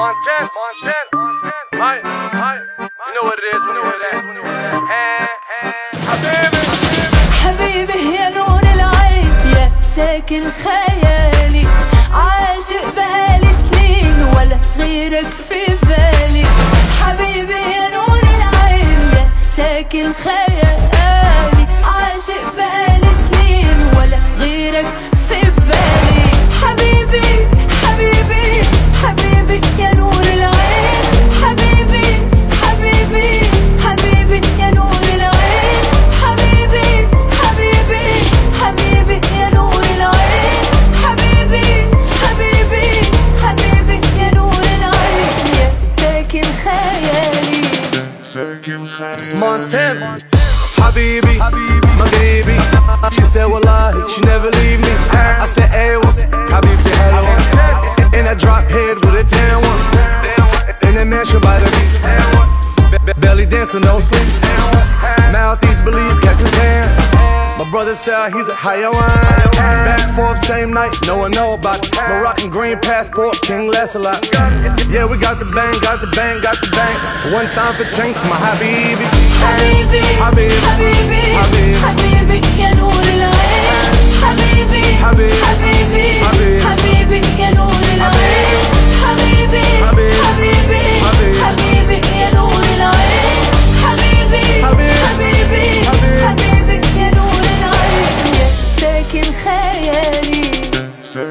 You know what it is when you hear that. When you hear that. Hand, hand, حبيبي يا نور العين يا ساكن خيالي. عاشق بقالي سنين ولا غيرك في بالي. حبيبي يا نور العين يا ساكن خيالي. عاشق بقالي سنين ولا غيرك Montana. Habibi, Maghribi. She said, Wallahi, she never leave me. I said, Aywa, Habibti, hello. And I drop head with a tan one. In that mansion by the beach. Be- be- Belly dancing, no sleep. Mouth Belize catching tan brother said he's a Hayawan. Back forth, same night, no one know about it. Moroccan green passport, King Lancelot. Yeah, we got the bang, got the bang, got the bang. One time for chinks, my Habibi. Habibi, Habibi, Habibi, Habibi, Habibi, Habibi, Habibi, Habibi, Habibi, Habibi, Habibi,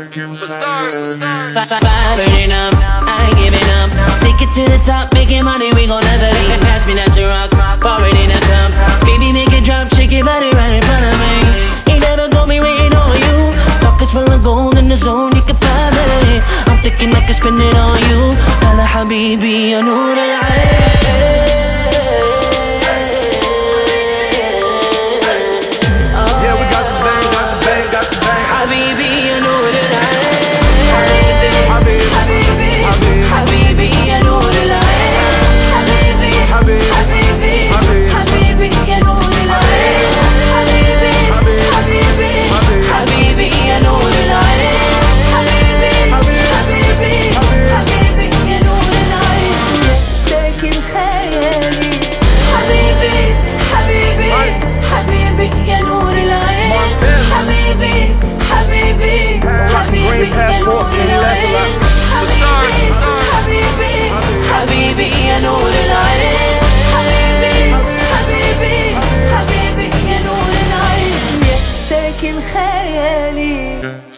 can fire. Fire burning up, I ain't giving up. Take it to the top, making money, we gon' never leave. Pass me that rock, pour it in a cup. Baby, make it drop, shake your body right in front of me. Ain't never gonna be waiting on you. Pockets full of gold in the zone, you can find it. I'm thinking I can spend it on you. Hala habibi, I know that I.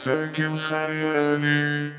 ساكن خيالي